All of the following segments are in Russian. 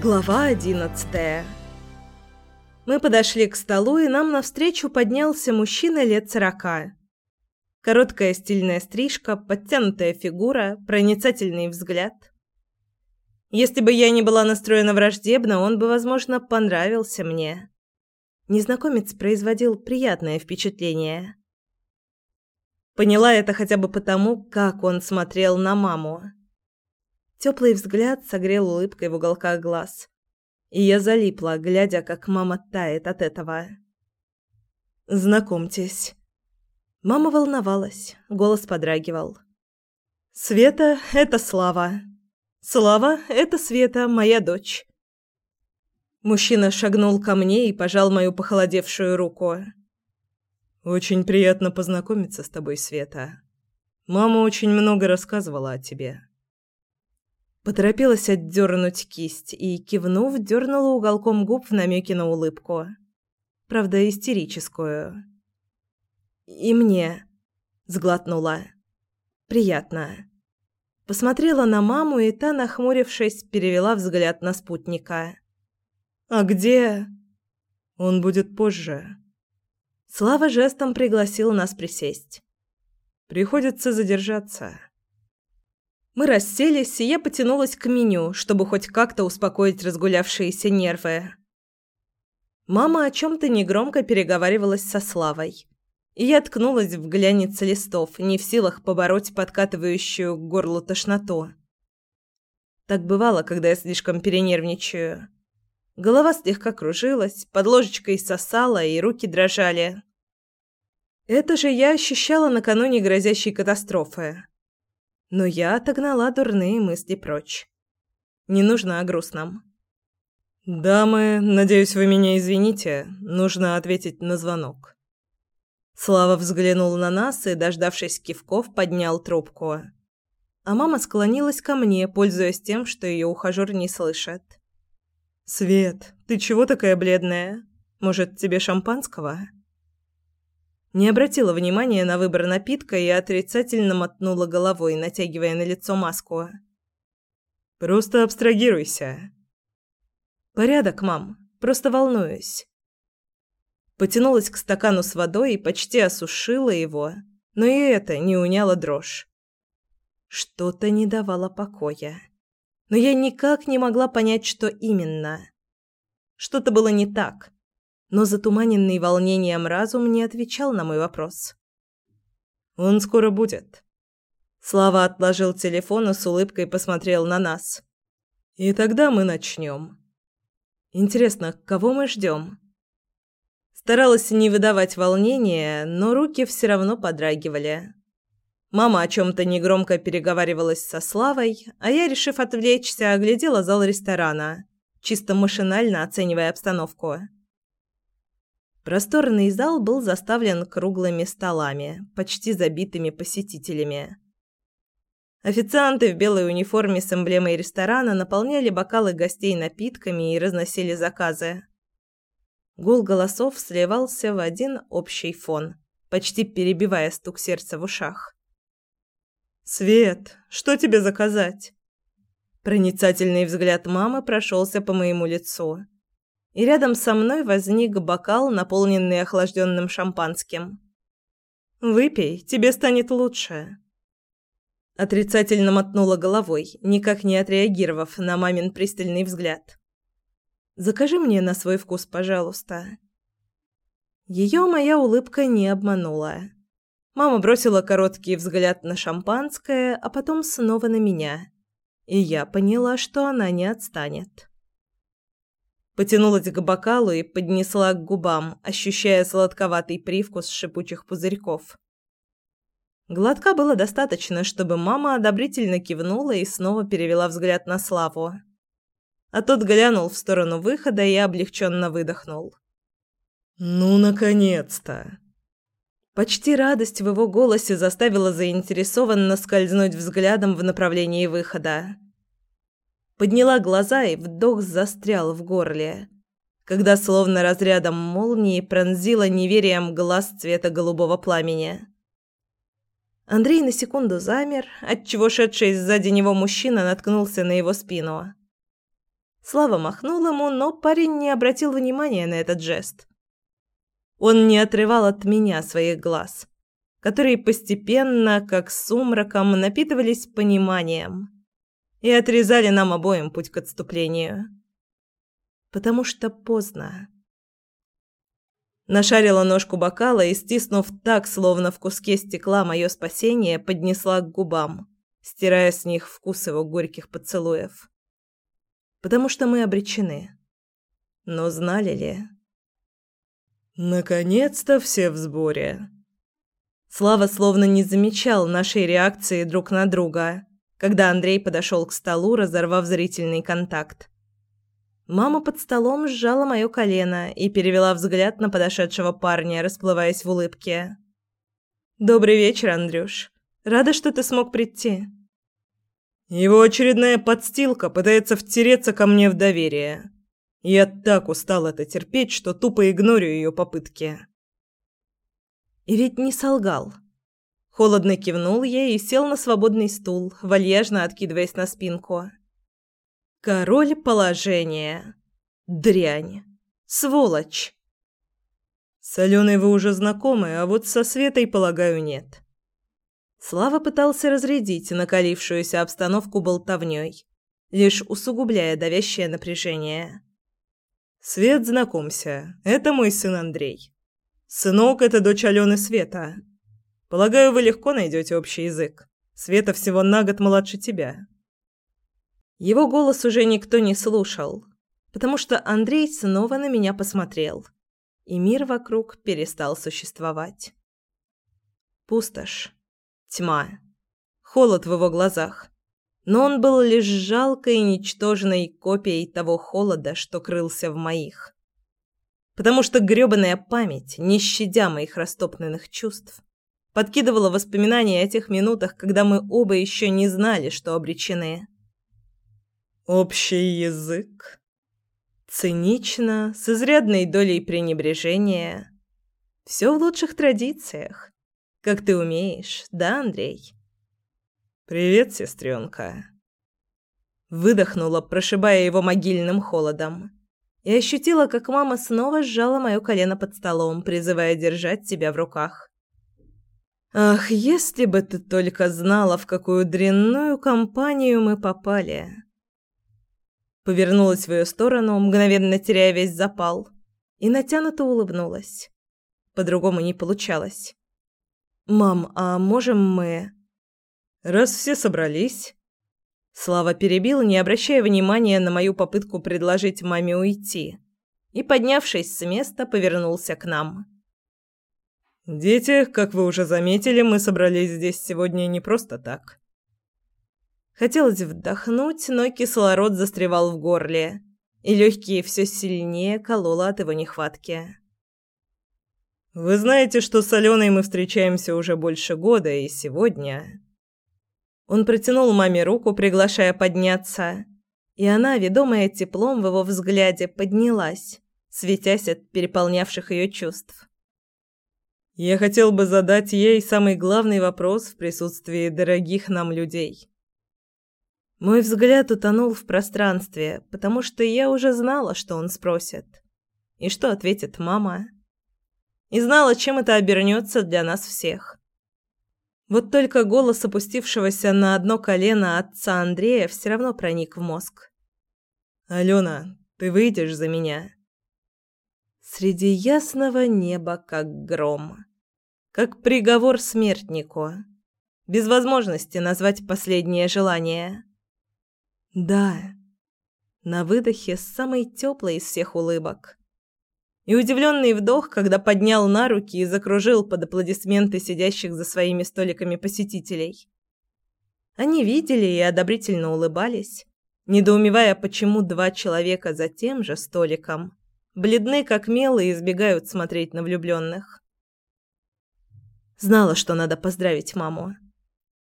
Глава одиннадцатая Мы подошли к столу, и нам навстречу поднялся мужчина лет сорока. Короткая стильная стрижка, подтянутая фигура, проницательный взгляд. Если бы я не была настроена враждебно, он бы, возможно, понравился мне. Незнакомец производил приятное впечатление. Поняла это хотя бы потому, как он смотрел на маму. Теплый взгляд согрел улыбкой в уголках глаз. И я залипла, глядя, как мама тает от этого. «Знакомьтесь». Мама волновалась, голос подрагивал. «Света — это Слава. Слава — это Света, моя дочь». Мужчина шагнул ко мне и пожал мою похолодевшую руку. «Очень приятно познакомиться с тобой, Света. Мама очень много рассказывала о тебе». Поторопилась отдернуть кисть и, кивнув, дернула уголком губ в намеке на улыбку. Правда, истерическую. «И мне...» — сглотнула. «Приятно». Посмотрела на маму, и та, нахмурившись, перевела взгляд на спутника. «А где...» «Он будет позже». Слава жестом пригласил нас присесть. «Приходится задержаться». Мы расселись, и я потянулась к меню, чтобы хоть как-то успокоить разгулявшиеся нервы. Мама о чем-то негромко переговаривалась со Славой. И я ткнулась в глянец листов, не в силах побороть подкатывающую к горлу тошноту. Так бывало, когда я слишком перенервничаю. Голова слегка кружилась, под ложечкой сосала, и руки дрожали. Это же я ощущала накануне грозящей катастрофы но я отогнала дурные мысли прочь. Не нужно о грустном. «Дамы, надеюсь, вы меня извините. Нужно ответить на звонок». Слава взглянул на нас и, дождавшись кивков, поднял трубку. А мама склонилась ко мне, пользуясь тем, что ее ухажер не слышит. «Свет, ты чего такая бледная? Может, тебе шампанского?» Не обратила внимания на выбор напитка и отрицательно мотнула головой, натягивая на лицо маску. «Просто абстрагируйся». «Порядок, мам. Просто волнуюсь». Потянулась к стакану с водой и почти осушила его, но и это не уняло дрожь. Что-то не давало покоя. Но я никак не могла понять, что именно. Что-то было не так но затуманенный волнением разум не отвечал на мой вопрос. «Он скоро будет». Слава отложил телефон и с улыбкой посмотрел на нас. «И тогда мы начнем. Интересно, кого мы ждем?» Старалась не выдавать волнения, но руки все равно подрагивали. Мама о чем-то негромко переговаривалась со Славой, а я, решив отвлечься, оглядела зал ресторана, чисто машинально оценивая обстановку. Просторный зал был заставлен круглыми столами, почти забитыми посетителями. Официанты в белой униформе с эмблемой ресторана наполняли бокалы гостей напитками и разносили заказы. Гул голосов сливался в один общий фон, почти перебивая стук сердца в ушах. «Свет, что тебе заказать?» Проницательный взгляд мамы прошелся по моему лицу и рядом со мной возник бокал, наполненный охлажденным шампанским. «Выпей, тебе станет лучше». Отрицательно мотнула головой, никак не отреагировав на мамин пристальный взгляд. «Закажи мне на свой вкус, пожалуйста». Ее моя улыбка не обманула. Мама бросила короткий взгляд на шампанское, а потом снова на меня. И я поняла, что она не отстанет. Потянулась к бокалу и поднесла к губам, ощущая сладковатый привкус шипучих пузырьков. Глотка было достаточно, чтобы мама одобрительно кивнула и снова перевела взгляд на Славу. А тот глянул в сторону выхода и облегченно выдохнул. «Ну, наконец-то!» Почти радость в его голосе заставила заинтересованно скользнуть взглядом в направлении выхода. Подняла глаза, и вдох застрял в горле, когда словно разрядом молнии пронзила неверием глаз цвета голубого пламени. Андрей на секунду замер, отчего шедший сзади него мужчина наткнулся на его спину. Слава махнул ему, но парень не обратил внимания на этот жест. Он не отрывал от меня своих глаз, которые постепенно, как сумраком, напитывались пониманием и отрезали нам обоим путь к отступлению. Потому что поздно. Нашарила ножку бокала и, стиснув так, словно в куске стекла мое спасение, поднесла к губам, стирая с них вкус его горьких поцелуев. Потому что мы обречены. Но знали ли... Наконец-то все в сборе. Слава словно не замечал нашей реакции друг на друга, когда Андрей подошел к столу, разорвав зрительный контакт. Мама под столом сжала мое колено и перевела взгляд на подошедшего парня, расплываясь в улыбке. «Добрый вечер, Андрюш. Рада, что ты смог прийти». Его очередная подстилка пытается втереться ко мне в доверие. Я так устал это терпеть, что тупо игнорю ее попытки. И ведь не солгал. Холодно кивнул ей и сел на свободный стул, вальяжно откидываясь на спинку. Король положения. Дрянь. Сволочь. С Аленой вы уже знакомы, а вот со Светой, полагаю, нет. Слава пытался разрядить накалившуюся обстановку болтовнёй, лишь усугубляя давящее напряжение. «Свет, знакомься, это мой сын Андрей. Сынок – это дочь Алены Света. Полагаю, вы легко найдете общий язык. Света всего на год младше тебя». Его голос уже никто не слушал, потому что Андрей снова на меня посмотрел, и мир вокруг перестал существовать. Пустошь, тьма, холод в его глазах но он был лишь жалкой ничтожной копией того холода, что крылся в моих. Потому что грёбаная память, не щадя моих растоптанных чувств, подкидывала воспоминания о тех минутах, когда мы оба еще не знали, что обречены. «Общий язык?» Цинично, с изрядной долей пренебрежения. Все в лучших традициях. Как ты умеешь, да, Андрей?» «Привет, сестренка!» Выдохнула, прошибая его могильным холодом. И ощутила, как мама снова сжала мое колено под столом, призывая держать себя в руках. «Ах, если бы ты только знала, в какую дрянную компанию мы попали!» Повернулась в ее сторону, мгновенно теряя весь запал, и натянуто улыбнулась. По-другому не получалось. «Мам, а можем мы...» Раз все собрались...» Слава перебил, не обращая внимания на мою попытку предложить маме уйти, и, поднявшись с места, повернулся к нам. «Дети, как вы уже заметили, мы собрались здесь сегодня не просто так». Хотелось вдохнуть, но кислород застревал в горле, и легкие все сильнее кололо от его нехватки. «Вы знаете, что с Аленой мы встречаемся уже больше года, и сегодня...» Он протянул маме руку, приглашая подняться, и она, ведомая теплом в его взгляде, поднялась, светясь от переполнявших ее чувств. «Я хотел бы задать ей самый главный вопрос в присутствии дорогих нам людей». Мой взгляд утонул в пространстве, потому что я уже знала, что он спросит. И что ответит мама. И знала, чем это обернется для нас всех. Вот только голос опустившегося на одно колено отца Андрея все равно проник в мозг. «Алена, ты выйдешь за меня?» Среди ясного неба, как гром. Как приговор смертнику. Без возможности назвать последнее желание. «Да». На выдохе с самой теплой из всех улыбок и удивленный вдох, когда поднял на руки и закружил под аплодисменты сидящих за своими столиками посетителей. Они видели и одобрительно улыбались, недоумевая, почему два человека за тем же столиком бледны как мел и избегают смотреть на влюбленных. Знала, что надо поздравить маму.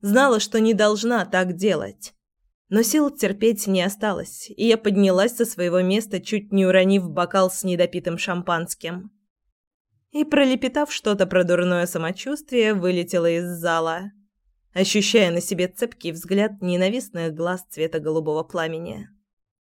Знала, что не должна так делать. Но сил терпеть не осталось, и я поднялась со своего места, чуть не уронив бокал с недопитым шампанским. И, пролепетав что-то про дурное самочувствие, вылетела из зала, ощущая на себе цепкий взгляд ненавистных глаз цвета голубого пламени.